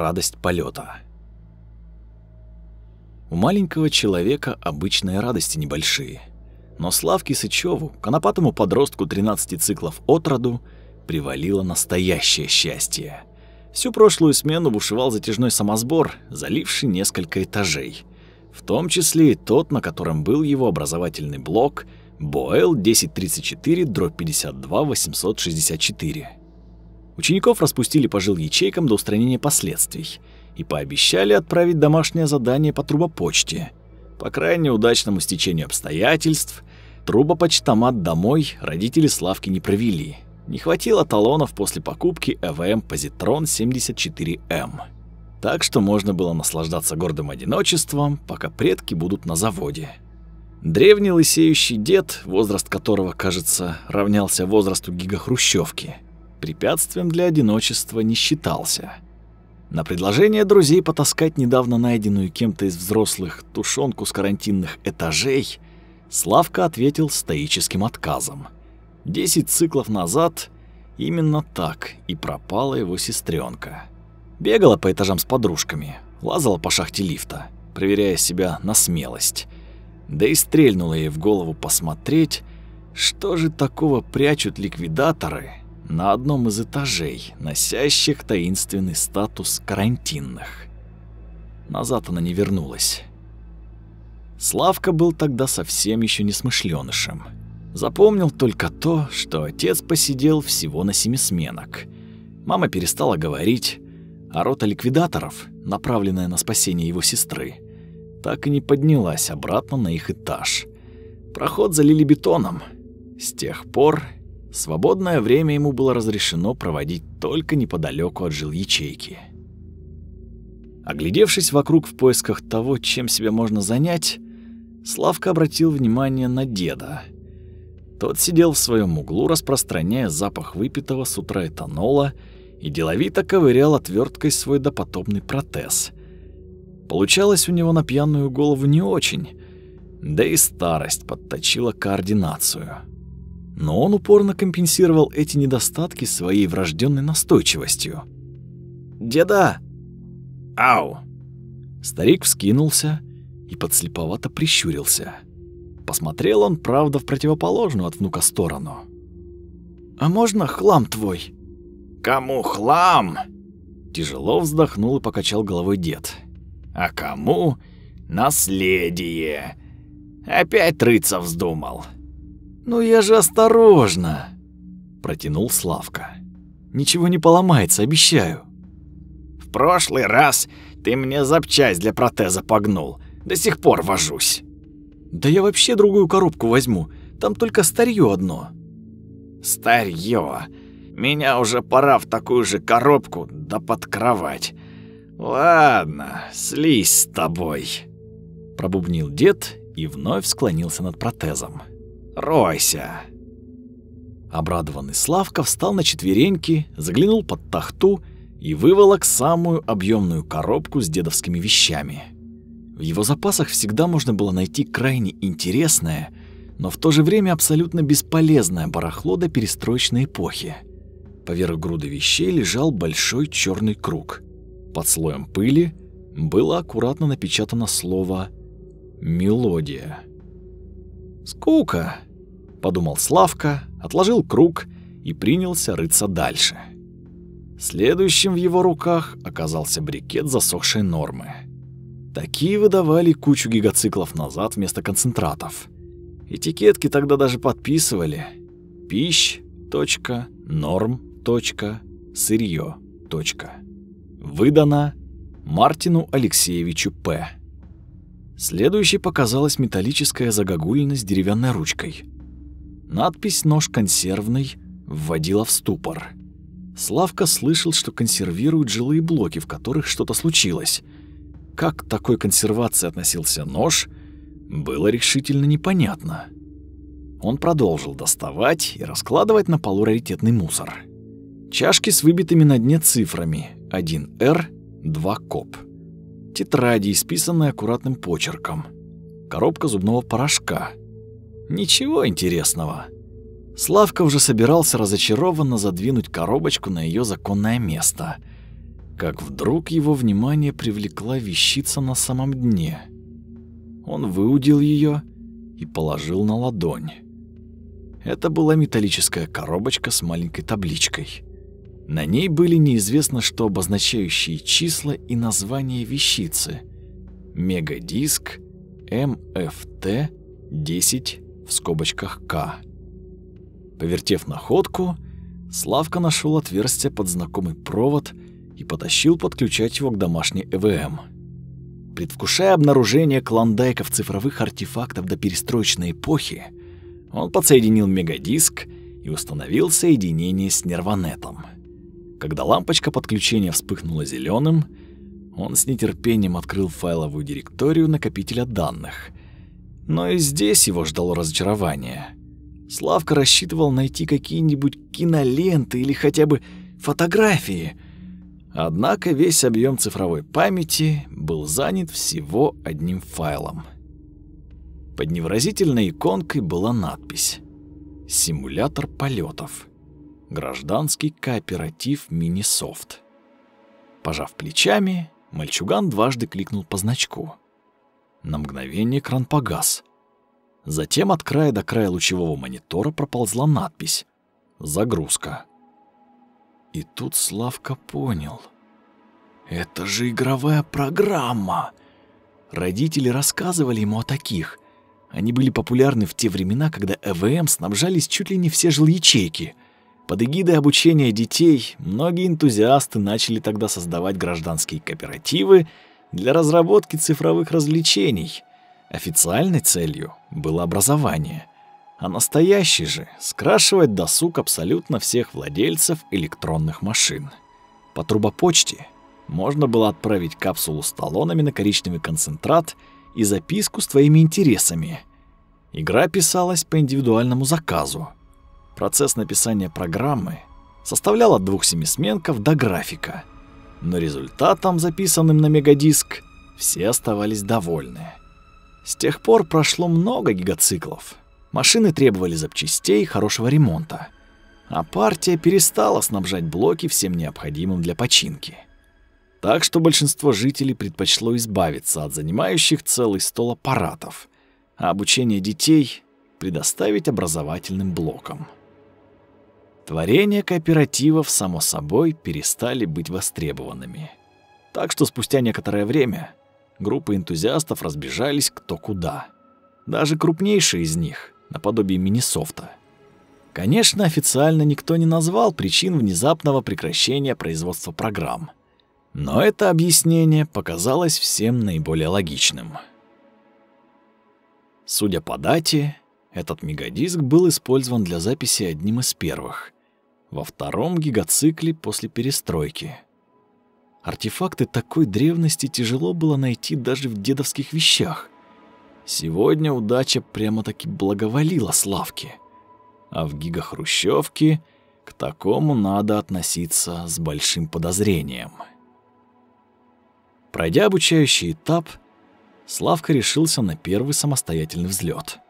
Радость полета. У маленького человека обычные радости небольшие. Но Славке Сычеву, конопатому подростку 13 циклов от роду, привалило настоящее счастье. Всю прошлую смену бушевал затяжной самосбор, заливший несколько этажей. В том числе и тот, на котором был его образовательный блок Боэл 1034 52 864. Учеников распустили по ячейкам до устранения последствий и пообещали отправить домашнее задание по трубопочте. По крайне удачному стечению обстоятельств, трубопочтомат домой родители Славки не провели. Не хватило талонов после покупки ЭВМ Позитрон 74М. Так что можно было наслаждаться гордым одиночеством, пока предки будут на заводе. Древний лысеющий дед, возраст которого, кажется, равнялся возрасту гигахрущевки, препятствием для одиночества не считался. На предложение друзей потаскать недавно найденную кем-то из взрослых тушенку с карантинных этажей Славка ответил стоическим отказом. Десять циклов назад именно так и пропала его сестренка. Бегала по этажам с подружками, лазала по шахте лифта, проверяя себя на смелость. Да и стрельнула ей в голову посмотреть, что же такого прячут ликвидаторы на одном из этажей, носящих таинственный статус карантинных. Назад она не вернулась. Славка был тогда совсем еще не смышленышем. Запомнил только то, что отец посидел всего на семи сменок. Мама перестала говорить, а рота ликвидаторов, направленная на спасение его сестры, так и не поднялась обратно на их этаж. Проход залили бетоном. С тех пор Свободное время ему было разрешено проводить только неподалеку от жил ячейки. Оглядевшись вокруг в поисках того, чем себя можно занять, Славка обратил внимание на деда. Тот сидел в своем углу, распространяя запах выпитого с утра этанола и деловито ковырял отверткой свой допотопный протез. Получалось у него на пьяную голову не очень, да и старость подточила координацию но он упорно компенсировал эти недостатки своей врожденной настойчивостью. «Деда!» «Ау!» Старик вскинулся и подслеповато прищурился. Посмотрел он, правда, в противоположную от внука сторону. «А можно хлам твой?» «Кому хлам?» Тяжело вздохнул и покачал головой дед. «А кому наследие?» Опять рыться вздумал. «Ну я же осторожно!» – протянул Славка. «Ничего не поломается, обещаю». «В прошлый раз ты мне запчасть для протеза погнул. До сих пор вожусь». «Да я вообще другую коробку возьму. Там только старье одно». «Старье. Меня уже пора в такую же коробку да под кровать. Ладно, слизь с тобой», – пробубнил дед и вновь склонился над протезом. Ройся!» Обрадованный Славка встал на четвереньки, заглянул под тахту и выволок самую объемную коробку с дедовскими вещами. В его запасах всегда можно было найти крайне интересное, но в то же время абсолютно бесполезное барахло до перестроечной эпохи. Поверх груды вещей лежал большой черный круг. Под слоем пыли было аккуратно напечатано слово «Мелодия». «Скука», — подумал Славка, отложил круг и принялся рыться дальше. Следующим в его руках оказался брикет засохшей нормы. Такие выдавали кучу гигациклов назад вместо концентратов. Этикетки тогда даже подписывали пищ. Норм. Сырье. Выдано Мартину Алексеевичу П. Следующей показалась металлическая загогулина с деревянной ручкой. Надпись «Нож консервный» вводила в ступор. Славка слышал, что консервируют жилые блоки, в которых что-то случилось. Как к такой консервации относился нож, было решительно непонятно. Он продолжил доставать и раскладывать на полу раритетный мусор. Чашки с выбитыми на дне цифрами 1Р, 2 КОП тетради, исписанные аккуратным почерком, коробка зубного порошка. Ничего интересного. Славка уже собирался разочарованно задвинуть коробочку на ее законное место, как вдруг его внимание привлекла вещица на самом дне. Он выудил ее и положил на ладонь. Это была металлическая коробочка с маленькой табличкой. На ней были неизвестно что обозначающие числа и название вещицы. Мегадиск МФТ-10 в скобочках К. Повертев находку, Славка нашел отверстие под знакомый провод и потащил подключать его к домашней ЭВМ. Предвкушая обнаружение клондайков цифровых артефактов до перестроечной эпохи, он подсоединил мегадиск и установил соединение с нервонетом. Когда лампочка подключения вспыхнула зеленым, он с нетерпением открыл файловую директорию накопителя данных. Но и здесь его ждало разочарование. Славка рассчитывал найти какие-нибудь киноленты или хотя бы фотографии. Однако весь объем цифровой памяти был занят всего одним файлом. Под невыразительной иконкой была надпись «Симулятор полетов. Гражданский кооператив Минисофт». Пожав плечами, мальчуган дважды кликнул по значку. На мгновение экран погас. Затем от края до края лучевого монитора проползла надпись «Загрузка». И тут Славка понял. Это же игровая программа. Родители рассказывали ему о таких. Они были популярны в те времена, когда ЭВМ снабжались чуть ли не все жилячейки. Под эгидой обучения детей многие энтузиасты начали тогда создавать гражданские кооперативы для разработки цифровых развлечений. Официальной целью было образование, а настоящей же — скрашивать досуг абсолютно всех владельцев электронных машин. По трубопочте можно было отправить капсулу с талонами на коричневый концентрат — и записку с твоими интересами. Игра писалась по индивидуальному заказу. Процесс написания программы составлял от двух семисменков до графика. Но результатом, записанным на мегадиск, все оставались довольны. С тех пор прошло много гигациклов. Машины требовали запчастей хорошего ремонта. А партия перестала снабжать блоки всем необходимым для починки. Так что большинство жителей предпочло избавиться от занимающих целый стол аппаратов, а обучение детей предоставить образовательным блокам. Творения кооперативов, само собой, перестали быть востребованными. Так что спустя некоторое время группы энтузиастов разбежались кто куда. Даже крупнейшие из них, наподобие Минисофта. Конечно, официально никто не назвал причин внезапного прекращения производства программ – но это объяснение показалось всем наиболее логичным. Судя по дате, этот мегадиск был использован для записи одним из первых, во втором гигацикле после перестройки. Артефакты такой древности тяжело было найти даже в дедовских вещах. Сегодня удача прямо-таки благоволила Славке. А в гигахрущевке к такому надо относиться с большим подозрением. Пройдя обучающий этап, Славка решился на первый самостоятельный взлет.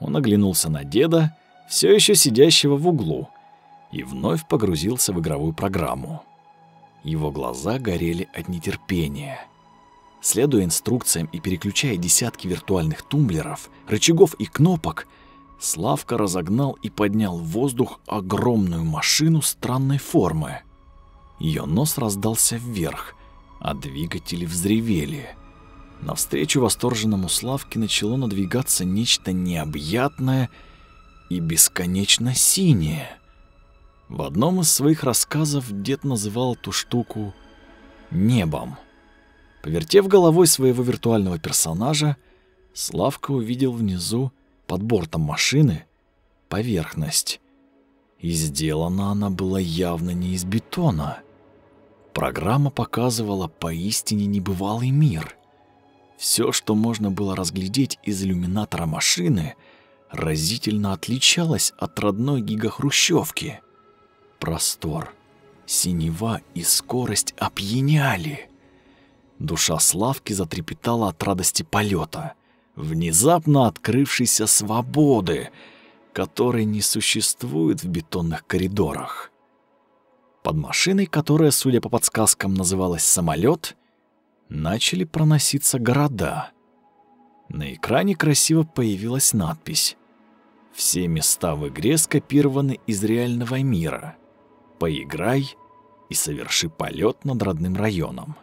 Он оглянулся на деда, все еще сидящего в углу, и вновь погрузился в игровую программу. Его глаза горели от нетерпения. Следуя инструкциям и переключая десятки виртуальных тумблеров, рычагов и кнопок, Славка разогнал и поднял в воздух огромную машину странной формы. Ее нос раздался вверх, а двигатели взревели. Навстречу восторженному Славке начало надвигаться нечто необъятное и бесконечно синее. В одном из своих рассказов дед называл эту штуку «небом». Повертев головой своего виртуального персонажа, Славка увидел внизу, под бортом машины, поверхность. И сделана она была явно не из бетона. Программа показывала поистине небывалый мир. Все, что можно было разглядеть из иллюминатора машины, разительно отличалось от родной гигахрущевки. Простор, синева и скорость опьяняли. Душа Славки затрепетала от радости полета, внезапно открывшейся свободы, которой не существует в бетонных коридорах. Под машиной, которая, судя по подсказкам, называлась самолет, начали проноситься города. На экране красиво появилась надпись «Все места в игре скопированы из реального мира. Поиграй и соверши полет над родным районом».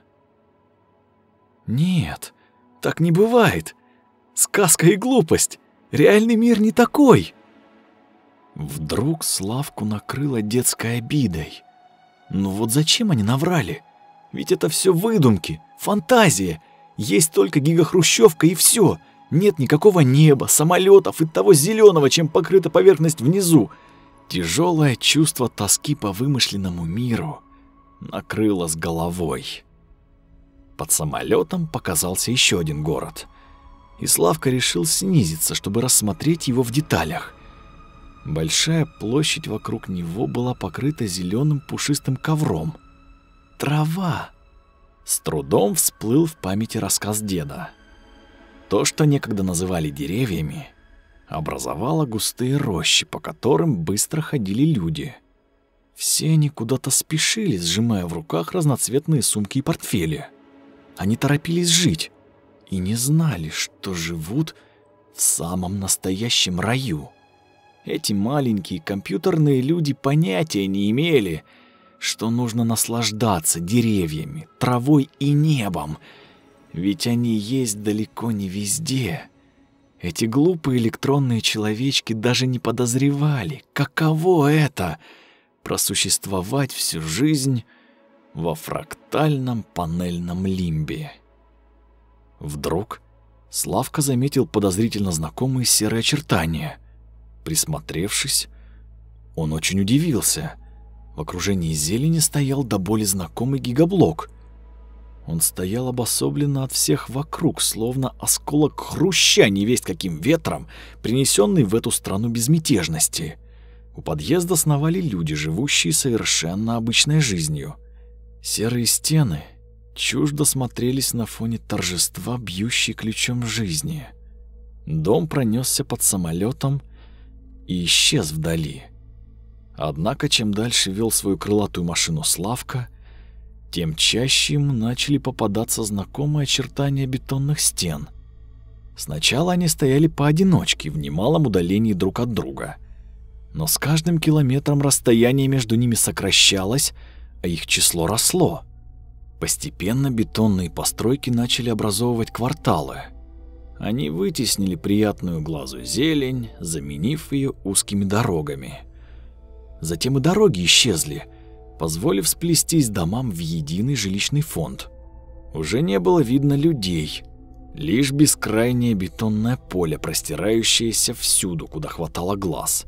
«Нет, так не бывает. Сказка и глупость. Реальный мир не такой». Вдруг Славку накрыла детской обидой. Ну вот зачем они наврали? Ведь это все выдумки, фантазия. Есть только гигахрущевка и все. Нет никакого неба, самолетов и того зеленого, чем покрыта поверхность внизу. Тяжелое чувство тоски по вымышленному миру накрыло с головой. Под самолетом показался еще один город. И Славка решил снизиться, чтобы рассмотреть его в деталях. Большая площадь вокруг него была покрыта зеленым пушистым ковром. Трава. С трудом всплыл в памяти рассказ деда. То, что некогда называли деревьями, образовало густые рощи, по которым быстро ходили люди. Все они куда-то спешили, сжимая в руках разноцветные сумки и портфели. Они торопились жить и не знали, что живут в самом настоящем раю. Эти маленькие компьютерные люди понятия не имели, что нужно наслаждаться деревьями, травой и небом, ведь они есть далеко не везде. Эти глупые электронные человечки даже не подозревали, каково это просуществовать всю жизнь во фрактальном панельном лимбе. Вдруг Славка заметил подозрительно знакомые серые очертания. Присмотревшись, он очень удивился. В окружении зелени стоял до боли знакомый гигаблок. Он стоял обособленно от всех вокруг, словно осколок хруща невесть каким ветром, принесенный в эту страну безмятежности. У подъезда сновали люди, живущие совершенно обычной жизнью. Серые стены чуждо смотрелись на фоне торжества, бьющей ключом жизни. Дом пронесся под самолетом и исчез вдали. Однако, чем дальше вел свою крылатую машину Славка, тем чаще ему начали попадаться знакомые очертания бетонных стен. Сначала они стояли поодиночке, в немалом удалении друг от друга. Но с каждым километром расстояние между ними сокращалось, а их число росло. Постепенно бетонные постройки начали образовывать кварталы – они вытеснили приятную глазу зелень, заменив ее узкими дорогами. Затем и дороги исчезли, позволив сплестись домам в единый жилищный фонд. Уже не было видно людей, лишь бескрайнее бетонное поле, простирающееся всюду, куда хватало глаз.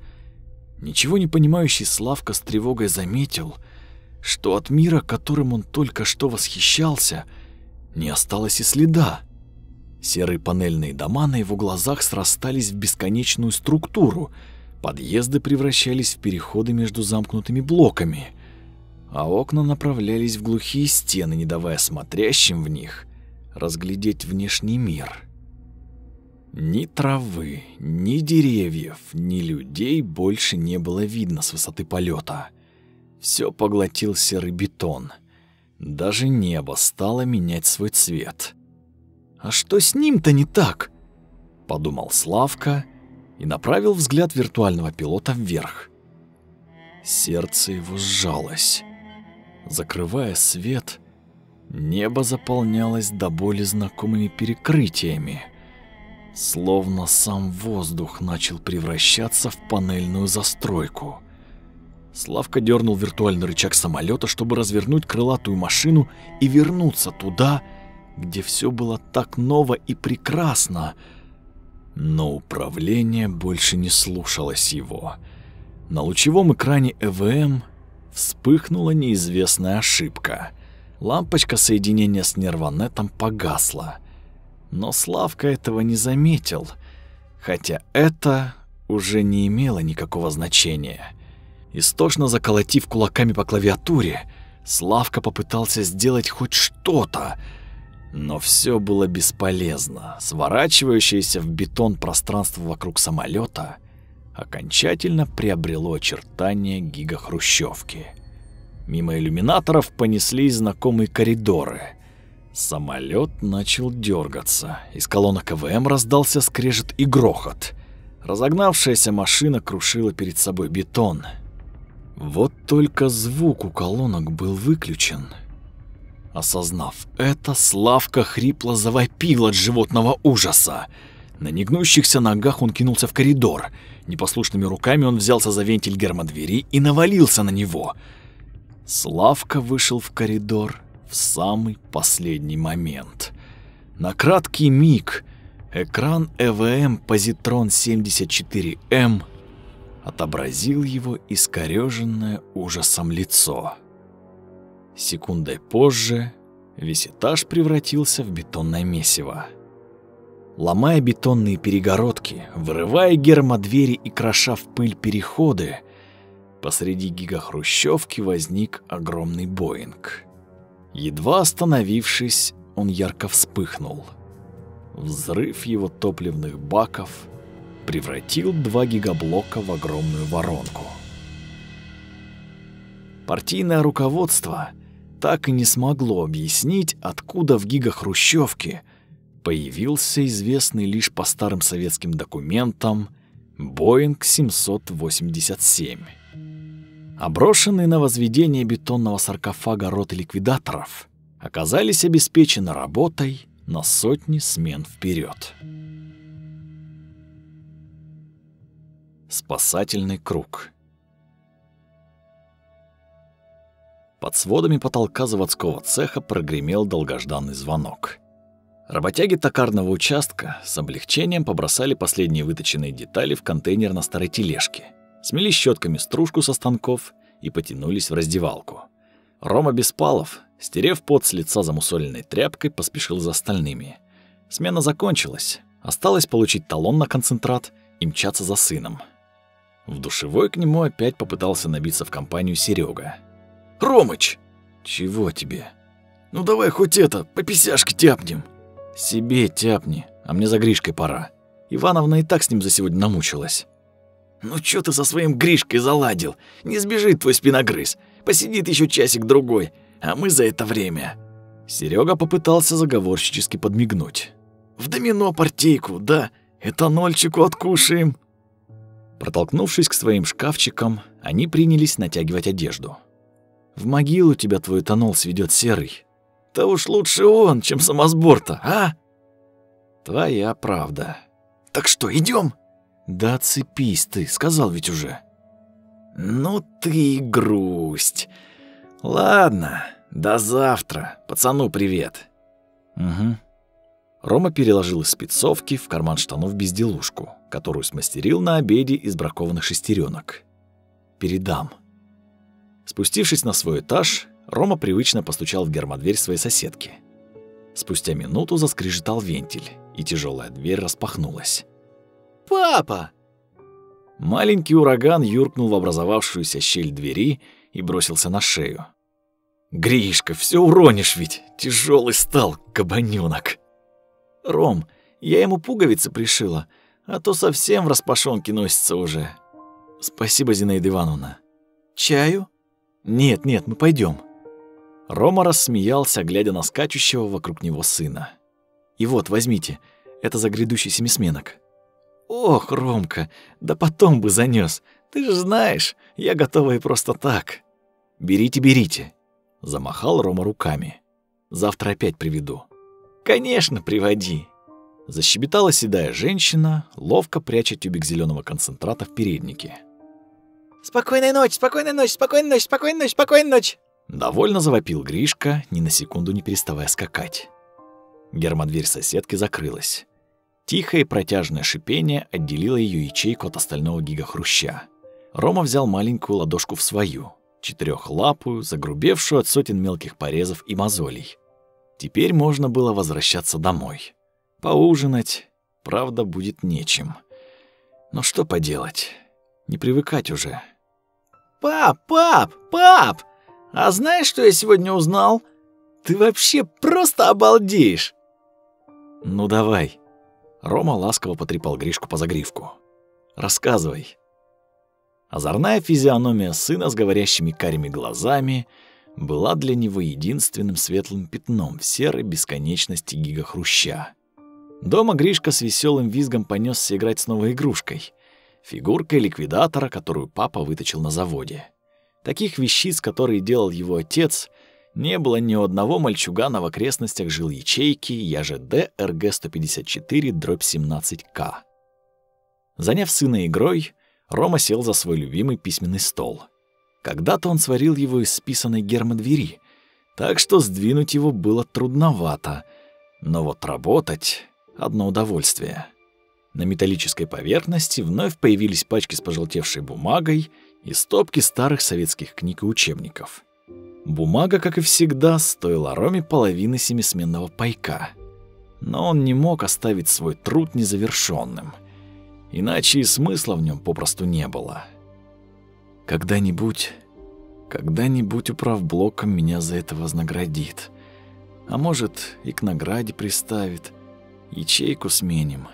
Ничего не понимающий Славка с тревогой заметил, что от мира, которым он только что восхищался, не осталось и следа. Серые панельные дома на его глазах срастались в бесконечную структуру. Подъезды превращались в переходы между замкнутыми блоками, а окна направлялись в глухие стены, не давая смотрящим в них разглядеть внешний мир. Ни травы, ни деревьев, ни людей больше не было видно с высоты полета. Все поглотил серый бетон. Даже небо стало менять свой цвет. А что с ним-то не так? Подумал Славка и направил взгляд виртуального пилота вверх. Сердце его сжалось. Закрывая свет, небо заполнялось до боли знакомыми перекрытиями. Словно сам воздух начал превращаться в панельную застройку. Славка дернул виртуальный рычаг самолета, чтобы развернуть крылатую машину и вернуться туда, где все было так ново и прекрасно. Но управление больше не слушалось его. На лучевом экране ЭВМ вспыхнула неизвестная ошибка. Лампочка соединения с нервонетом погасла. Но Славка этого не заметил, хотя это уже не имело никакого значения. Истошно заколотив кулаками по клавиатуре, Славка попытался сделать хоть что-то, но все было бесполезно. Сворачивающееся в бетон пространство вокруг самолета окончательно приобрело очертания гигахрущевки. Мимо иллюминаторов понеслись знакомые коридоры. Самолет начал дергаться. Из колонок КВМ раздался скрежет и грохот. Разогнавшаяся машина крушила перед собой бетон. Вот только звук у колонок был выключен. Осознав это, Славка хрипло завопил от животного ужаса. На негнущихся ногах он кинулся в коридор. Непослушными руками он взялся за вентиль гермодвери и навалился на него. Славка вышел в коридор в самый последний момент. На краткий миг экран ЭВМ Позитрон 74М отобразил его искорёженное ужасом лицо. Секундой позже весь этаж превратился в бетонное месиво. Ломая бетонные перегородки, вырывая гермодвери и кроша в пыль переходы, посреди гигахрущевки возник огромный Боинг. Едва остановившись, он ярко вспыхнул. Взрыв его топливных баков превратил два гигаблока в огромную воронку. Партийное руководство так и не смогло объяснить, откуда в гигахрущевке появился известный лишь по старым советским документам Боинг 787. Оброшенные на возведение бетонного саркофага роты ликвидаторов оказались обеспечены работой на сотни смен вперед. Спасательный круг. Под сводами потолка заводского цеха прогремел долгожданный звонок. Работяги токарного участка с облегчением побросали последние выточенные детали в контейнер на старой тележке смели щетками стружку со станков и потянулись в раздевалку. Рома Беспалов, стерев пот с лица замусоленной тряпкой, поспешил за остальными. Смена закончилась. Осталось получить талон на концентрат и мчаться за сыном. В душевой к нему опять попытался набиться в компанию Серега. «Ромыч!» «Чего тебе?» «Ну давай хоть это, по писяшке тяпнем». «Себе тяпни, а мне за Гришкой пора. Ивановна и так с ним за сегодня намучилась». «Ну чё ты со своим Гришкой заладил? Не сбежит твой спиногрыз. Посидит еще часик-другой, а мы за это время...» Серега попытался заговорщически подмигнуть. «В домино партийку, да, этанольчику откушаем». Протолкнувшись к своим шкафчикам, они принялись натягивать одежду. «В могилу тебя твой этанол сведет серый». «Да уж лучше он, чем самосбор-то, а?» «Твоя правда». «Так что, идем? Да цепись ты, сказал ведь уже. Ну ты грусть. Ладно, до завтра. Пацану привет. Угу. Рома переложил из спецовки в карман штанов безделушку, которую смастерил на обеде из бракованных шестеренок. Передам. Спустившись на свой этаж, Рома привычно постучал в гермодверь своей соседки. Спустя минуту заскрежетал вентиль, и тяжелая дверь распахнулась. «Папа!» Маленький ураган юркнул в образовавшуюся щель двери и бросился на шею. «Гришка, все уронишь ведь! Тяжелый стал, кабанёнок!» «Ром, я ему пуговицы пришила, а то совсем в распашонке носится уже. Спасибо, Зинаида Ивановна. Чаю? Нет, нет, мы пойдем. Рома рассмеялся, глядя на скачущего вокруг него сына. И вот, возьмите, это за грядущий семисменок. Ох, Ромка, да потом бы занёс. Ты же знаешь, я готова и просто так. Берите, берите. Замахал Рома руками. Завтра опять приведу. Конечно, приводи. Защебетала седая женщина, ловко пряча тюбик зеленого концентрата в переднике. «Спокойной ночи, спокойной ночи, спокойной ночи, спокойной ночи, спокойной ночи!» Довольно завопил Гришка, ни на секунду не переставая скакать. Гермодверь соседки закрылась. Тихое протяжное шипение отделило ее ячейку от остального гигахруща. Рома взял маленькую ладошку в свою, четырехлапую, загрубевшую от сотен мелких порезов и мозолей. Теперь можно было возвращаться домой. Поужинать, правда, будет нечем. Но что поделать? Не привыкать уже. «Пап, пап, пап! А знаешь, что я сегодня узнал? Ты вообще просто обалдеешь!» «Ну давай», Рома ласково потрепал Гришку по загривку. «Рассказывай». Озорная физиономия сына с говорящими карими глазами была для него единственным светлым пятном в серой бесконечности гигахруща. Дома Гришка с веселым визгом понесся играть с новой игрушкой — фигуркой ликвидатора, которую папа выточил на заводе. Таких вещиц, которые делал его отец, не было ни одного мальчугана в окрестностях жил ячейки ЯЖД РГ-154-17К. Заняв сына игрой, Рома сел за свой любимый письменный стол. Когда-то он сварил его из списанной гермодвери, так что сдвинуть его было трудновато, но вот работать — одно удовольствие. На металлической поверхности вновь появились пачки с пожелтевшей бумагой и стопки старых советских книг и учебников. Бумага, как и всегда, стоила Роме половины семисменного пайка. Но он не мог оставить свой труд незавершенным, иначе и смысла в нем попросту не было. Когда-нибудь, когда-нибудь управблоком меня за это вознаградит. А может, и к награде приставит. Ячейку сменим.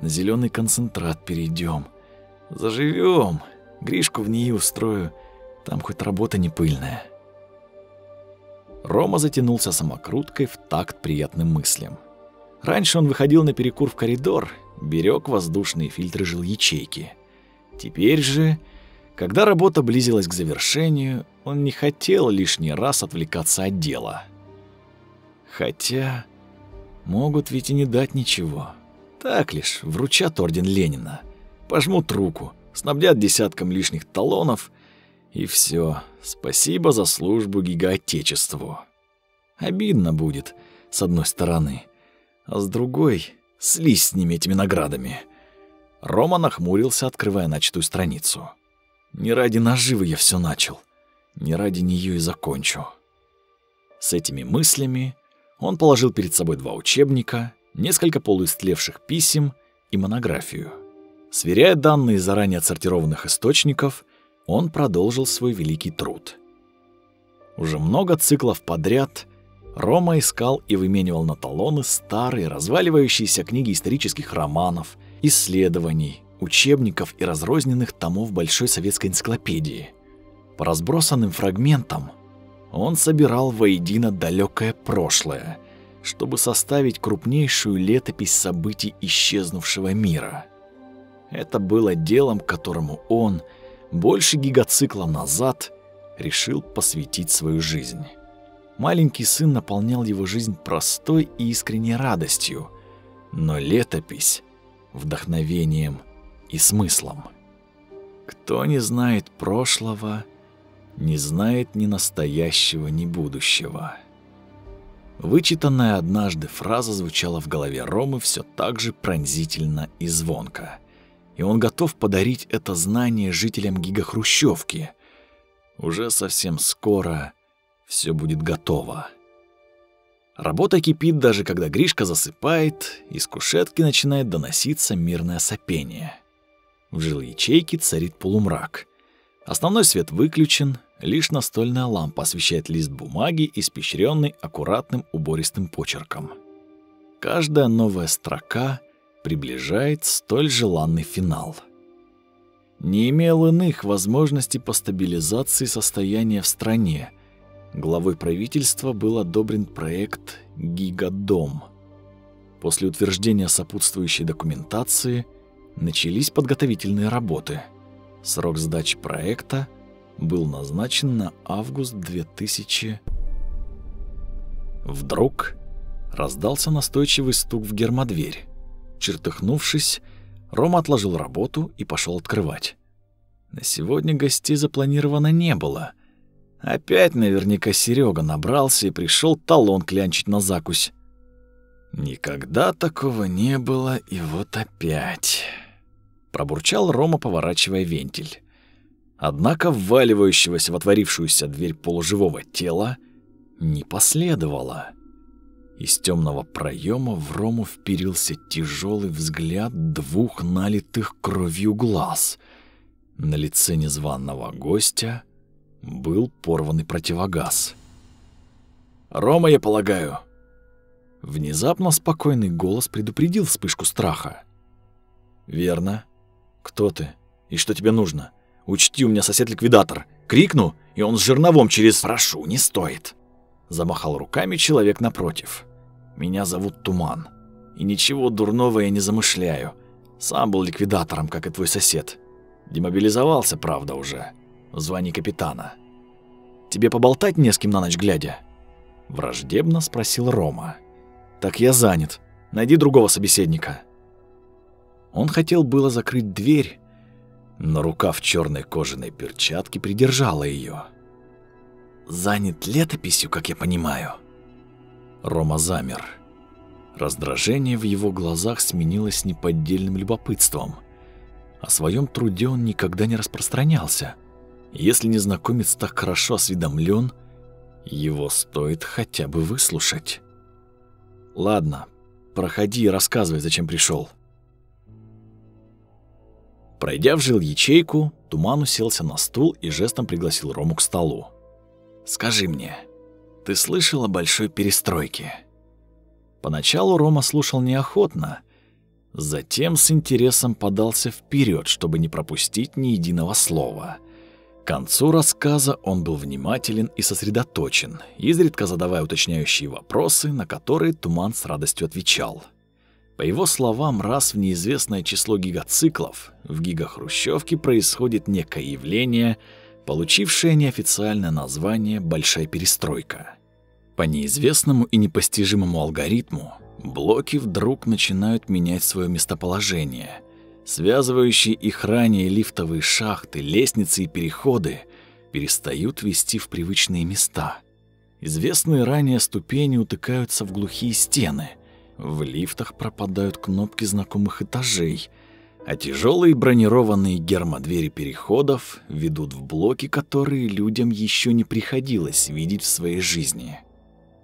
На зеленый концентрат перейдем. Заживем. Гришку в ней устрою. Там хоть работа не пыльная. Рома затянулся самокруткой в такт приятным мыслям. Раньше он выходил на перекур в коридор, берег воздушные фильтры жил ячейки. Теперь же, когда работа близилась к завершению, он не хотел лишний раз отвлекаться от дела. Хотя могут ведь и не дать ничего. Так лишь, вручат орден Ленина, пожмут руку, снабдят десятком лишних талонов и все. Спасибо за службу гигаотечеству. Обидно будет, с одной стороны, а с другой — слизь с ними этими наградами. Рома нахмурился, открывая начатую страницу. Не ради наживы я все начал, не ради нее и закончу. С этими мыслями он положил перед собой два учебника, несколько полуистлевших писем и монографию. Сверяя данные заранее отсортированных источников, он продолжил свой великий труд. Уже много циклов подряд Рома искал и выменивал на талоны старые, разваливающиеся книги исторических романов, исследований, учебников и разрозненных томов Большой советской энциклопедии. По разбросанным фрагментам он собирал воедино далекое прошлое, чтобы составить крупнейшую летопись событий исчезнувшего мира. Это было делом, которому он – больше гигацикла назад решил посвятить свою жизнь. Маленький сын наполнял его жизнь простой и искренней радостью, но летопись — вдохновением и смыслом. Кто не знает прошлого, не знает ни настоящего, ни будущего. Вычитанная однажды фраза звучала в голове Ромы все так же пронзительно и звонко и он готов подарить это знание жителям гигахрущевки. Уже совсем скоро все будет готово. Работа кипит даже когда Гришка засыпает, из кушетки начинает доноситься мирное сопение. В жилячейке царит полумрак. Основной свет выключен, лишь настольная лампа освещает лист бумаги, испещренный аккуратным убористым почерком. Каждая новая строка приближает столь желанный финал. Не имел иных возможностей по стабилизации состояния в стране. Главой правительства был одобрен проект «Гигадом». После утверждения сопутствующей документации начались подготовительные работы. Срок сдачи проекта был назначен на август 2000. Вдруг раздался настойчивый стук в гермодверь. Чертыхнувшись, Рома отложил работу и пошел открывать. На сегодня гостей запланировано не было. Опять наверняка Серега набрался и пришел талон клянчить на закусь. Никогда такого не было, и вот опять. Пробурчал Рома, поворачивая вентиль. Однако вваливающегося в отворившуюся дверь полуживого тела не последовало. Из темного проема в Рому вперился тяжелый взгляд двух налитых кровью глаз. На лице незваного гостя был порванный противогаз. «Рома, я полагаю!» Внезапно спокойный голос предупредил вспышку страха. «Верно. Кто ты? И что тебе нужно? Учти, у меня сосед-ликвидатор. Крикну, и он с жерновом через... Прошу, не стоит. Замахал руками человек напротив. Меня зовут Туман. И ничего дурного я не замышляю. Сам был ликвидатором, как и твой сосед. Демобилизовался, правда, уже. В капитана. Тебе поболтать не с кем на ночь глядя? Враждебно спросил Рома. Так я занят. Найди другого собеседника. Он хотел было закрыть дверь, но рука в черной кожаной перчатке придержала ее. Занят летописью, как я понимаю. Рома замер. Раздражение в его глазах сменилось неподдельным любопытством. О своем труде он никогда не распространялся. Если незнакомец так хорошо осведомлен, его стоит хотя бы выслушать. Ладно, проходи и рассказывай, зачем пришел. Пройдя в жил ячейку, Туман уселся на стул и жестом пригласил Рому к столу. «Скажи мне, ты слышал о большой перестройке?» Поначалу Рома слушал неохотно, затем с интересом подался вперед, чтобы не пропустить ни единого слова. К концу рассказа он был внимателен и сосредоточен, изредка задавая уточняющие вопросы, на которые Туман с радостью отвечал. По его словам, раз в неизвестное число гигациклов в гигахрущевке происходит некое явление, получившее неофициальное название «большая перестройка». По неизвестному и непостижимому алгоритму блоки вдруг начинают менять свое местоположение. Связывающие их ранее лифтовые шахты, лестницы и переходы перестают вести в привычные места. Известные ранее ступени утыкаются в глухие стены – в лифтах пропадают кнопки знакомых этажей, а тяжелые бронированные гермодвери переходов ведут в блоки, которые людям еще не приходилось видеть в своей жизни.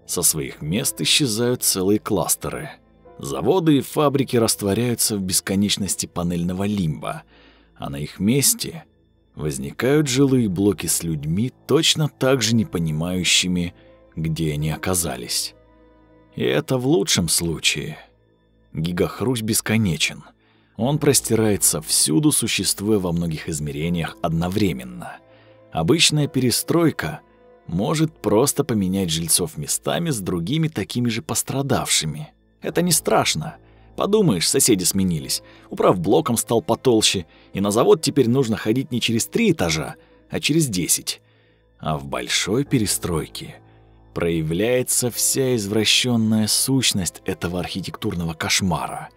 Со своих мест исчезают целые кластеры. Заводы и фабрики растворяются в бесконечности панельного лимба, а на их месте возникают жилые блоки с людьми, точно так же не понимающими, где они оказались. И это в лучшем случае. Гигахрущ бесконечен. Он простирается всюду, существуя во многих измерениях одновременно. Обычная перестройка может просто поменять жильцов местами с другими такими же пострадавшими. Это не страшно. Подумаешь, соседи сменились. Управ блоком стал потолще, и на завод теперь нужно ходить не через три этажа, а через десять. А в большой перестройке проявляется вся извращенная сущность этого архитектурного кошмара.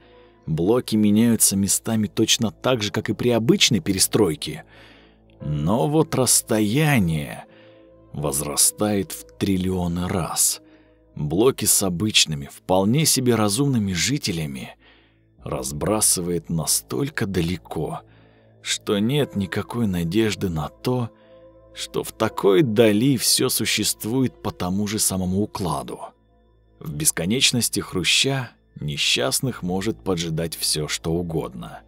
Блоки меняются местами точно так же, как и при обычной перестройке. Но вот расстояние возрастает в триллионы раз. Блоки с обычными, вполне себе разумными жителями разбрасывает настолько далеко, что нет никакой надежды на то, что в такой дали все существует по тому же самому укладу. В бесконечности хруща несчастных может поджидать все, что угодно.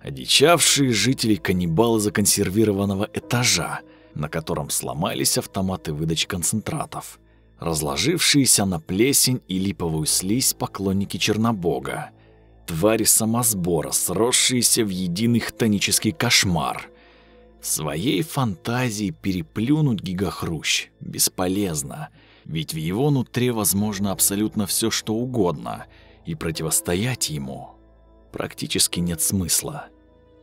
Одичавшие жители каннибалы законсервированного этажа, на котором сломались автоматы выдачи концентратов, разложившиеся на плесень и липовую слизь поклонники Чернобога, твари самосбора, сросшиеся в единый хтонический кошмар — Своей фантазии переплюнуть гигахрущ. Бесполезно, ведь в его нутре возможно абсолютно все, что угодно, и противостоять ему практически нет смысла.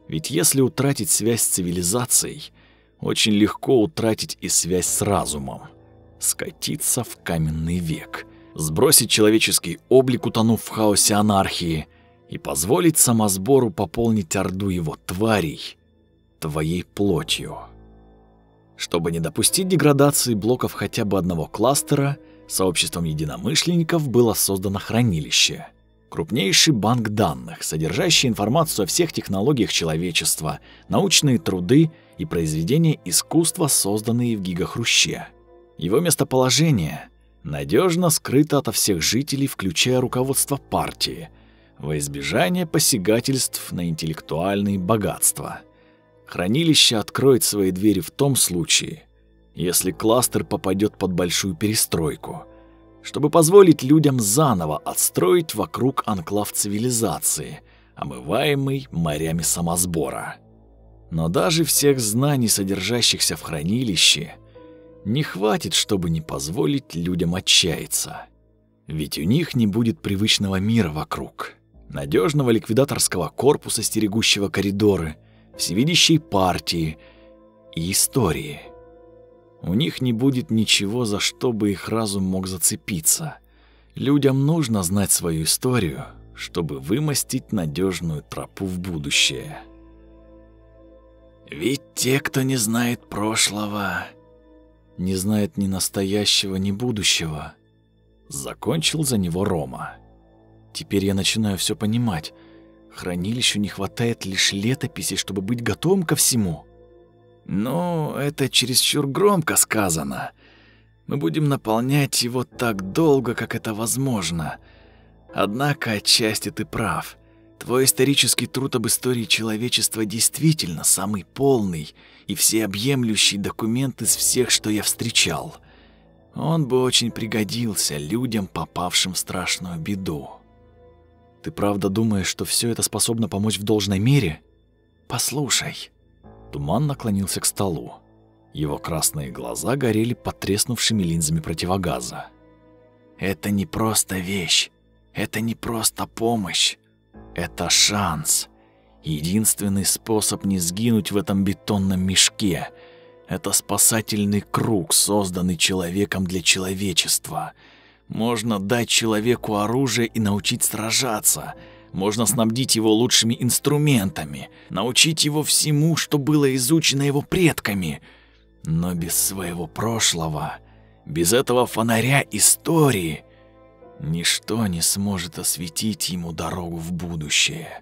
Ведь если утратить связь с цивилизацией, очень легко утратить и связь с разумом, скатиться в каменный век, сбросить человеческий облик, утонув в хаосе анархии, и позволить самосбору пополнить орду его тварей твоей плотью. Чтобы не допустить деградации блоков хотя бы одного кластера, сообществом единомышленников было создано хранилище. Крупнейший банк данных, содержащий информацию о всех технологиях человечества, научные труды и произведения искусства, созданные в гигахруще. Его местоположение надежно скрыто ото всех жителей, включая руководство партии, во избежание посягательств на интеллектуальные богатства – Хранилище откроет свои двери в том случае, если кластер попадет под большую перестройку, чтобы позволить людям заново отстроить вокруг анклав цивилизации, омываемый морями самосбора. Но даже всех знаний, содержащихся в хранилище, не хватит, чтобы не позволить людям отчаяться. Ведь у них не будет привычного мира вокруг, надежного ликвидаторского корпуса, стерегущего коридоры, всевидящей партии и истории. У них не будет ничего, за что бы их разум мог зацепиться. Людям нужно знать свою историю, чтобы вымостить надежную тропу в будущее. Ведь те, кто не знает прошлого, не знает ни настоящего, ни будущего. Закончил за него Рома. Теперь я начинаю все понимать. Хранилищу не хватает лишь летописи, чтобы быть готовым ко всему. Ну, это чересчур громко сказано. Мы будем наполнять его так долго, как это возможно. Однако отчасти ты прав. Твой исторический труд об истории человечества действительно самый полный и всеобъемлющий документ из всех, что я встречал. Он бы очень пригодился людям, попавшим в страшную беду. Ты правда думаешь, что все это способно помочь в должной мере? Послушай. Туман наклонился к столу. Его красные глаза горели потреснувшими линзами противогаза. Это не просто вещь. Это не просто помощь. Это шанс. Единственный способ не сгинуть в этом бетонном мешке — это спасательный круг, созданный человеком для человечества. Можно дать человеку оружие и научить сражаться. Можно снабдить его лучшими инструментами, научить его всему, что было изучено его предками. Но без своего прошлого, без этого фонаря истории — Ничто не сможет осветить ему дорогу в будущее.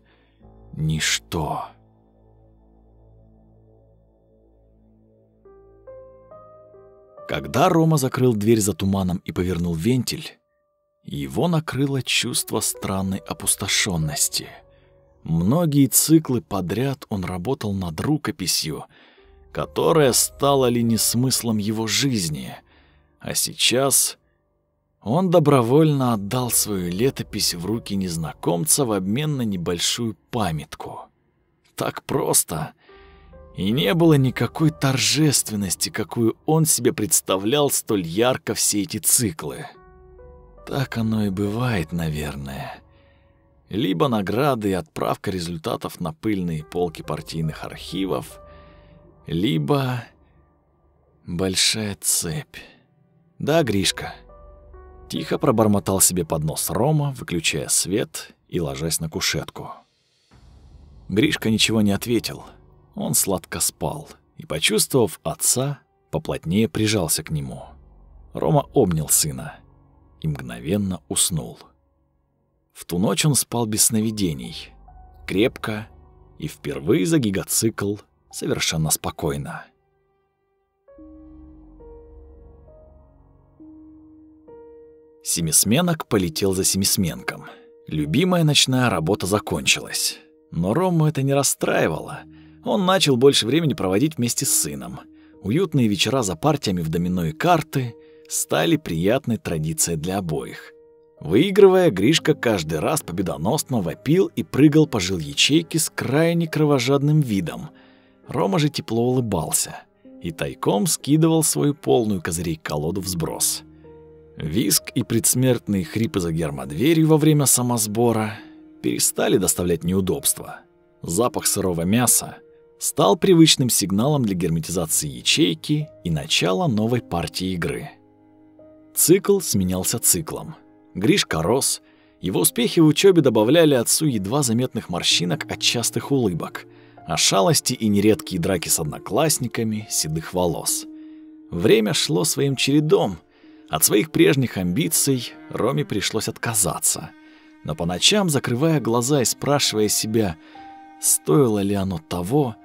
Ничто. Когда Рома закрыл дверь за туманом и повернул вентиль, его накрыло чувство странной опустошенности. Многие циклы подряд он работал над рукописью, которая стала ли не смыслом его жизни, а сейчас он добровольно отдал свою летопись в руки незнакомца в обмен на небольшую памятку. Так просто. И не было никакой торжественности, какую он себе представлял столь ярко все эти циклы. Так оно и бывает, наверное. Либо награды и отправка результатов на пыльные полки партийных архивов, либо большая цепь. Да, Гришка, Тихо пробормотал себе под нос Рома, выключая свет и ложась на кушетку. Гришка ничего не ответил. Он сладко спал и, почувствовав отца, поплотнее прижался к нему. Рома обнял сына и мгновенно уснул. В ту ночь он спал без сновидений, крепко и впервые за гигацикл совершенно спокойно. Семисменок полетел за семисменком. Любимая ночная работа закончилась. Но Рому это не расстраивало. Он начал больше времени проводить вместе с сыном. Уютные вечера за партиями в домино и карты стали приятной традицией для обоих. Выигрывая, Гришка каждый раз победоносно вопил и прыгал по жил ячейке с крайне кровожадным видом. Рома же тепло улыбался и тайком скидывал свою полную козырей колоду в сброс. Виск и предсмертные хрипы за гермодверью во время самосбора перестали доставлять неудобства. Запах сырого мяса стал привычным сигналом для герметизации ячейки и начала новой партии игры. Цикл сменялся циклом. Гришка рос, его успехи в учебе добавляли отцу едва заметных морщинок от частых улыбок, а шалости и нередкие драки с одноклассниками седых волос. Время шло своим чередом — от своих прежних амбиций Роме пришлось отказаться. Но по ночам, закрывая глаза и спрашивая себя, стоило ли оно того,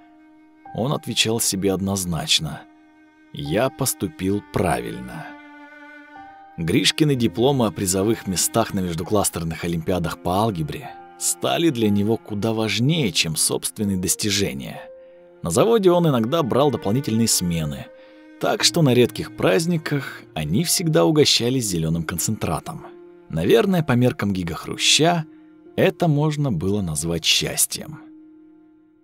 он отвечал себе однозначно. «Я поступил правильно». Гришкины дипломы о призовых местах на междукластерных олимпиадах по алгебре стали для него куда важнее, чем собственные достижения. На заводе он иногда брал дополнительные смены – так что на редких праздниках они всегда угощались зеленым концентратом. Наверное, по меркам гигахруща это можно было назвать счастьем.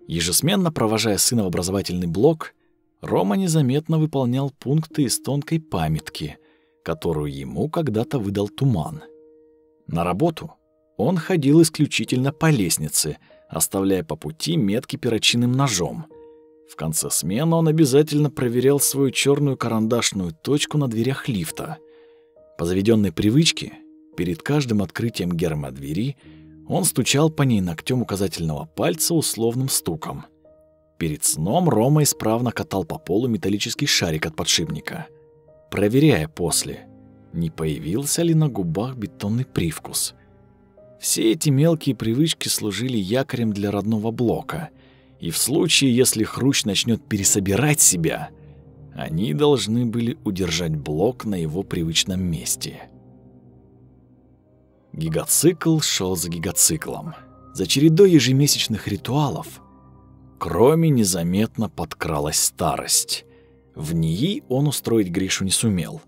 Ежесменно провожая сына в образовательный блок, Рома незаметно выполнял пункты из тонкой памятки, которую ему когда-то выдал туман. На работу он ходил исключительно по лестнице, оставляя по пути метки перочинным ножом. В конце смены он обязательно проверял свою черную карандашную точку на дверях лифта. По заведенной привычке, перед каждым открытием гермодвери он стучал по ней ногтем указательного пальца условным стуком. Перед сном Рома исправно катал по полу металлический шарик от подшипника, проверяя после, не появился ли на губах бетонный привкус. Все эти мелкие привычки служили якорем для родного блока, и в случае, если Хрущ начнет пересобирать себя, они должны были удержать блок на его привычном месте. Гигацикл шел за гигациклом. За чередой ежемесячных ритуалов кроме незаметно подкралась старость. В НИИ он устроить Гришу не сумел.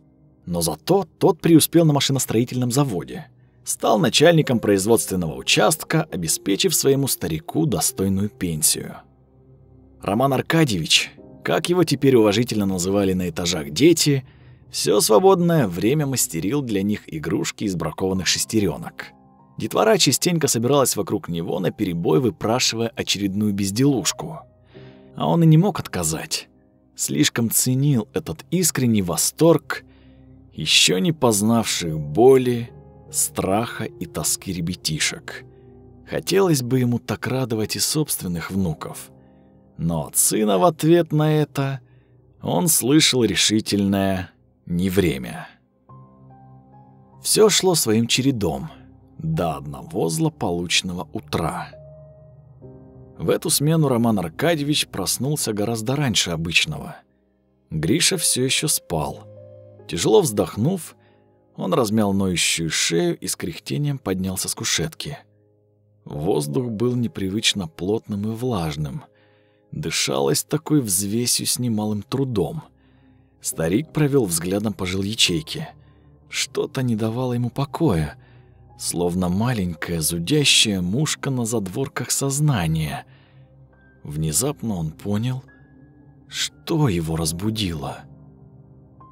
Но зато тот преуспел на машиностроительном заводе. Стал начальником производственного участка, обеспечив своему старику достойную пенсию. Роман Аркадьевич, как его теперь уважительно называли на этажах дети, все свободное время мастерил для них игрушки из бракованных шестеренок. Детвора частенько собиралась вокруг него, на перебой выпрашивая очередную безделушку. А он и не мог отказать. Слишком ценил этот искренний восторг, еще не познавших боли, страха и тоски ребятишек. Хотелось бы ему так радовать и собственных внуков. Но от сына в ответ на это он слышал решительное не время. Все шло своим чередом до одного злополучного утра. В эту смену Роман Аркадьевич проснулся гораздо раньше обычного. Гриша все еще спал. Тяжело вздохнув, он размял ноющую шею и с кряхтением поднялся с кушетки. Воздух был непривычно плотным и влажным. Дышалось такой взвесью с немалым трудом — Старик провел взглядом по ячейке. Что-то не давало ему покоя, словно маленькая зудящая мушка на задворках сознания. Внезапно он понял, что его разбудило.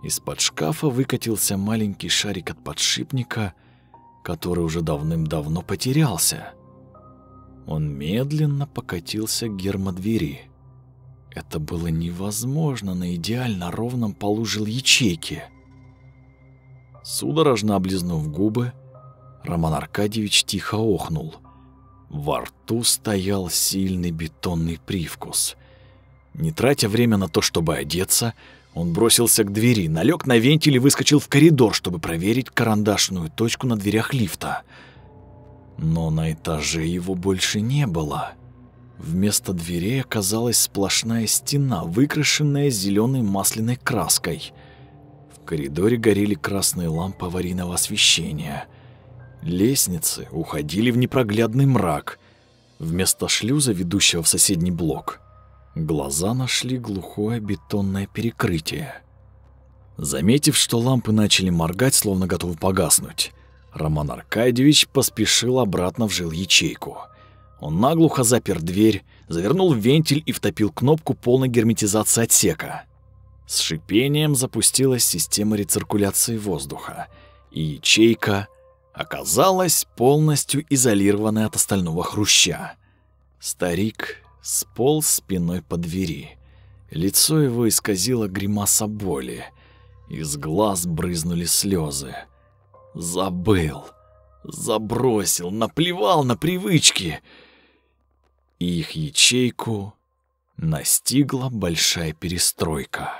Из-под шкафа выкатился маленький шарик от подшипника, который уже давным-давно потерялся. Он медленно покатился к гермодвери. Это было невозможно на идеально ровном полу ячейки. Судорожно облизнув губы, Роман Аркадьевич тихо охнул. Во рту стоял сильный бетонный привкус. Не тратя время на то, чтобы одеться, он бросился к двери, налег на вентиль и выскочил в коридор, чтобы проверить карандашную точку на дверях лифта. Но на этаже его больше не было. Вместо дверей оказалась сплошная стена, выкрашенная зеленой масляной краской. В коридоре горели красные лампы аварийного освещения. Лестницы уходили в непроглядный мрак. Вместо шлюза, ведущего в соседний блок, глаза нашли глухое бетонное перекрытие. Заметив, что лампы начали моргать, словно готовы погаснуть, Роман Аркадьевич поспешил обратно в жил ячейку — он наглухо запер дверь, завернул вентиль и втопил кнопку полной герметизации отсека. С шипением запустилась система рециркуляции воздуха, и ячейка оказалась полностью изолированной от остального хруща. Старик сполз спиной по двери. Лицо его исказило гримаса боли. Из глаз брызнули слезы. Забыл, забросил, наплевал на привычки — и их ячейку настигла большая перестройка.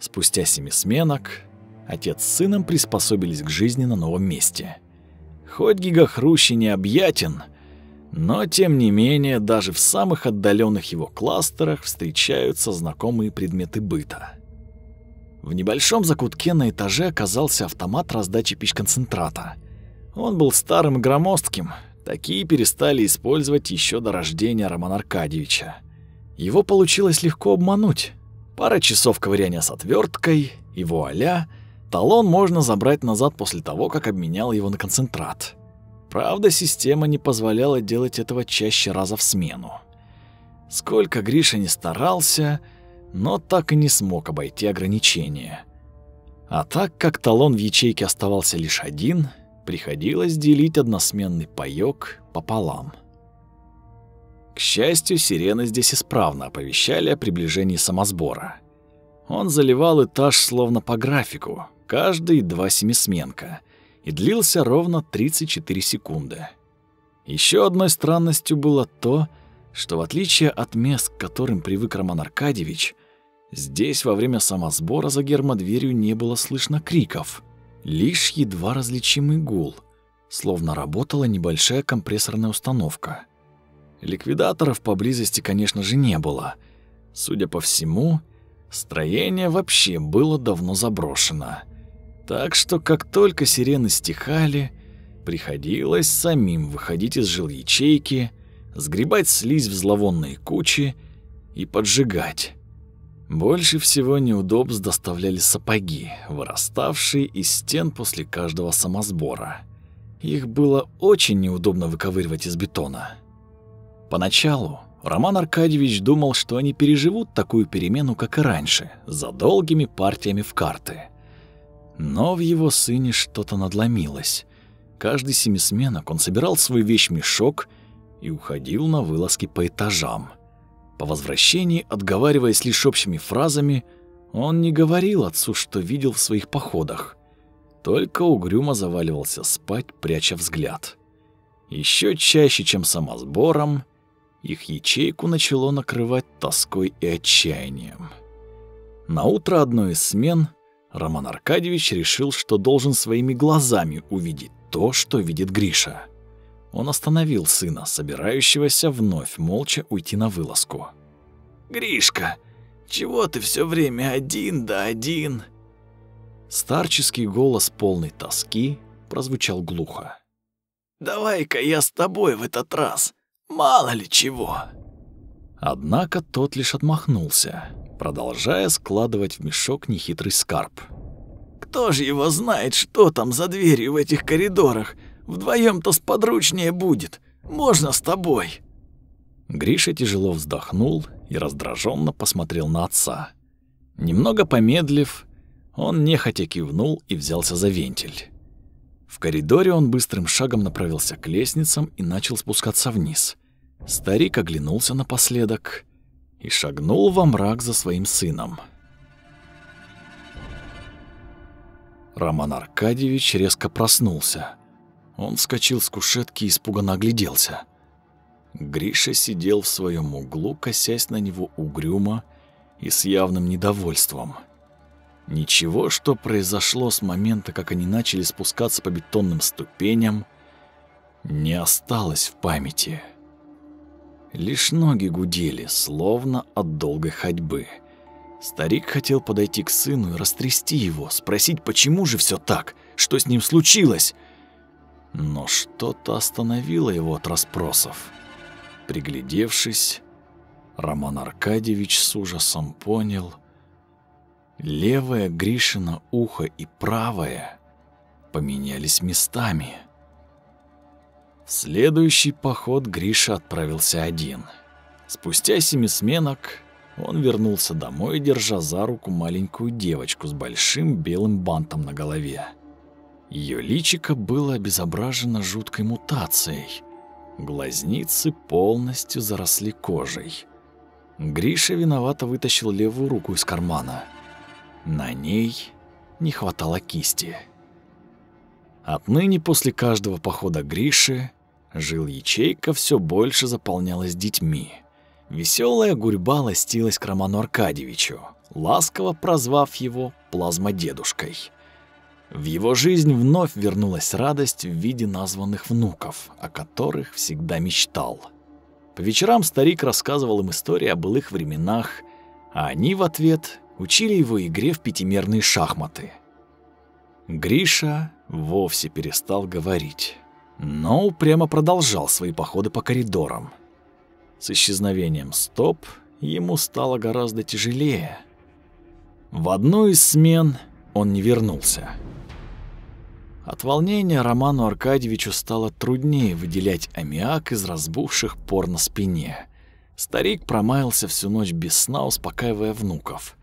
Спустя семи сменок отец с сыном приспособились к жизни на новом месте. Хоть гигахрущи необъятен, но тем не менее даже в самых отдаленных его кластерах встречаются знакомые предметы быта. В небольшом закутке на этаже оказался автомат раздачи пищконцентрата. Он был старым и громоздким. Такие перестали использовать еще до рождения Романа Аркадьевича. Его получилось легко обмануть. Пара часов ковыряния с отверткой, и вуаля, талон можно забрать назад после того, как обменял его на концентрат. Правда, система не позволяла делать этого чаще раза в смену. Сколько Гриша не старался, но так и не смог обойти ограничения. А так как талон в ячейке оставался лишь один, приходилось делить односменный паёк пополам. К счастью, сирены здесь исправно оповещали о приближении самосбора. Он заливал этаж словно по графику, каждые два семисменка, и длился ровно 34 секунды. Еще одной странностью было то, что в отличие от мест, к которым привык Роман Аркадьевич, здесь во время самосбора за гермодверью не было слышно криков, лишь едва различимый гул, словно работала небольшая компрессорная установка. Ликвидаторов поблизости, конечно же, не было. Судя по всему, строение вообще было давно заброшено. Так что, как только сирены стихали, приходилось самим выходить из жилячейки, сгребать слизь в зловонные кучи и поджигать. Больше всего неудобств доставляли сапоги, выраставшие из стен после каждого самосбора. Их было очень неудобно выковыривать из бетона. Поначалу Роман Аркадьевич думал, что они переживут такую перемену, как и раньше, за долгими партиями в карты. Но в его сыне что-то надломилось. Каждый семисменок он собирал свой вещмешок и уходил на вылазки по этажам. По возвращении, отговариваясь лишь общими фразами, он не говорил отцу, что видел в своих походах. Только угрюмо заваливался спать, пряча взгляд. Еще чаще, чем самосбором, их ячейку начало накрывать тоской и отчаянием. На утро одной из смен Роман Аркадьевич решил, что должен своими глазами увидеть то, что видит Гриша. Он остановил сына, собирающегося вновь молча уйти на вылазку. «Гришка, чего ты все время один да один?» Старческий голос полной тоски прозвучал глухо. «Давай-ка я с тобой в этот раз. Мало ли чего. Однако тот лишь отмахнулся, продолжая складывать в мешок нехитрый скарб. Кто же его знает, что там за дверью в этих коридорах? Вдвоем то сподручнее будет. Можно с тобой. Гриша тяжело вздохнул и раздраженно посмотрел на отца. Немного помедлив, он нехотя кивнул и взялся за вентиль. В коридоре он быстрым шагом направился к лестницам и начал спускаться вниз. Старик оглянулся напоследок и шагнул во мрак за своим сыном. Роман Аркадьевич резко проснулся. Он вскочил с кушетки и испуганно огляделся. Гриша сидел в своем углу, косясь на него угрюмо и с явным недовольством. Ничего, что произошло с момента, как они начали спускаться по бетонным ступеням, не осталось в памяти. Лишь ноги гудели, словно от долгой ходьбы. Старик хотел подойти к сыну и растрясти его, спросить, почему же все так, что с ним случилось. Но что-то остановило его от расспросов. Приглядевшись, Роман Аркадьевич с ужасом понял — Левое Гришина ухо и правое поменялись местами. В следующий поход Гриша отправился один. Спустя семи сменок он вернулся домой, держа за руку маленькую девочку с большим белым бантом на голове. Ее личико было обезображено жуткой мутацией. Глазницы полностью заросли кожей. Гриша виновато вытащил левую руку из кармана. На ней не хватало кисти. Отныне после каждого похода Гриши жил ячейка все больше заполнялась детьми. Веселая гурьба ластилась к Роману Аркадьевичу, ласково прозвав его плазмодедушкой. В его жизнь вновь вернулась радость в виде названных внуков, о которых всегда мечтал. По вечерам старик рассказывал им истории о былых временах, а они в ответ учили его игре в пятимерные шахматы. Гриша вовсе перестал говорить, но упрямо продолжал свои походы по коридорам. С исчезновением стоп ему стало гораздо тяжелее. В одну из смен он не вернулся. От волнения Роману Аркадьевичу стало труднее выделять аммиак из разбухших пор на спине. Старик промаялся всю ночь без сна, успокаивая внуков.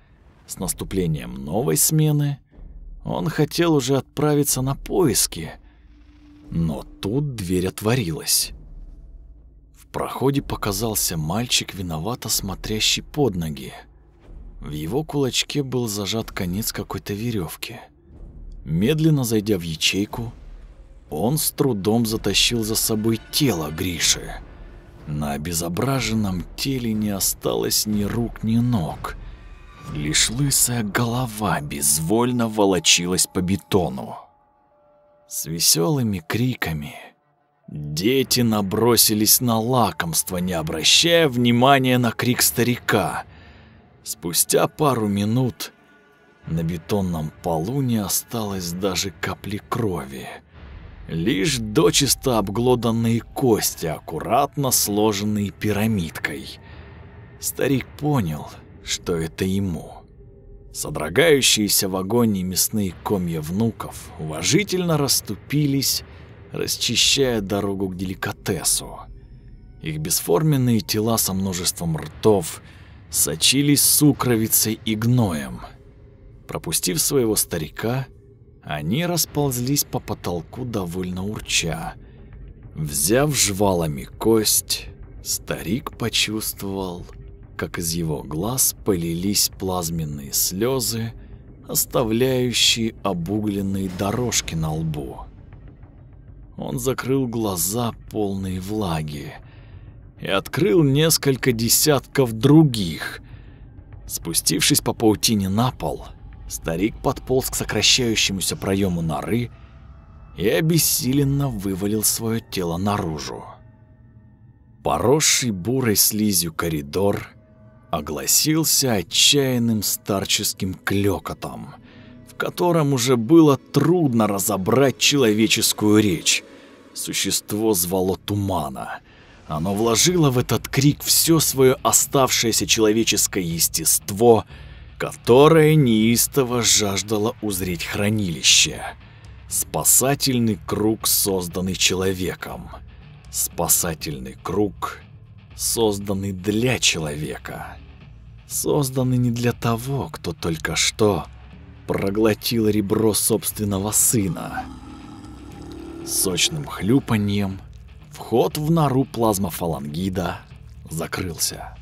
С наступлением новой смены он хотел уже отправиться на поиски, но тут дверь отворилась. В проходе показался мальчик, виновато смотрящий под ноги. В его кулачке был зажат конец какой-то веревки. Медленно зайдя в ячейку, он с трудом затащил за собой тело Гриши. На обезображенном теле не осталось ни рук, ни ног. Лишь лысая голова безвольно волочилась по бетону. С веселыми криками дети набросились на лакомство, не обращая внимания на крик старика. Спустя пару минут на бетонном полу не осталось даже капли крови. Лишь дочисто обглоданные кости, аккуратно сложенные пирамидкой. Старик понял, что это ему. Содрогающиеся в агонии мясные комья внуков уважительно расступились, расчищая дорогу к деликатесу. Их бесформенные тела со множеством ртов сочились сукровицей и гноем — Пропустив своего старика, они расползлись по потолку довольно урча. Взяв жвалами кость, старик почувствовал, как из его глаз полились плазменные слезы, оставляющие обугленные дорожки на лбу. Он закрыл глаза, полные влаги, и открыл несколько десятков других. Спустившись по паутине на пол, Старик подполз к сокращающемуся проему норы и обессиленно вывалил свое тело наружу. Поросший бурой слизью коридор огласился отчаянным старческим клёкотом, в котором уже было трудно разобрать человеческую речь. Существо звало тумана. Оно вложило в этот крик все свое оставшееся человеческое естество — которая неистово жаждала узреть хранилище. Спасательный круг, созданный человеком. Спасательный круг, созданный для человека. Созданный не для того, кто только что проглотил ребро собственного сына. Сочным хлюпаньем вход в нору плазмофалангида закрылся.